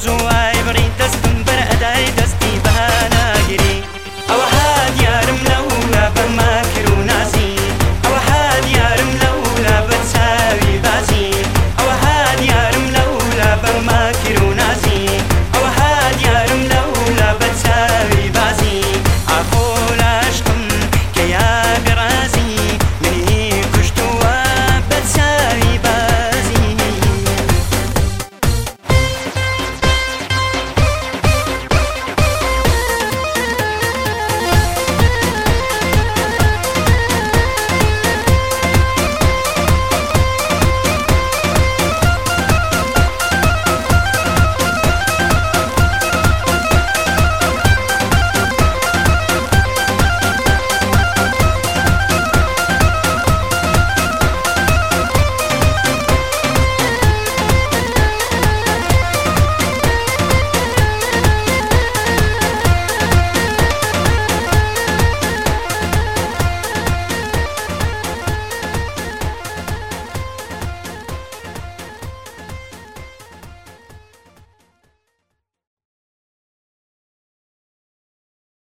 zoar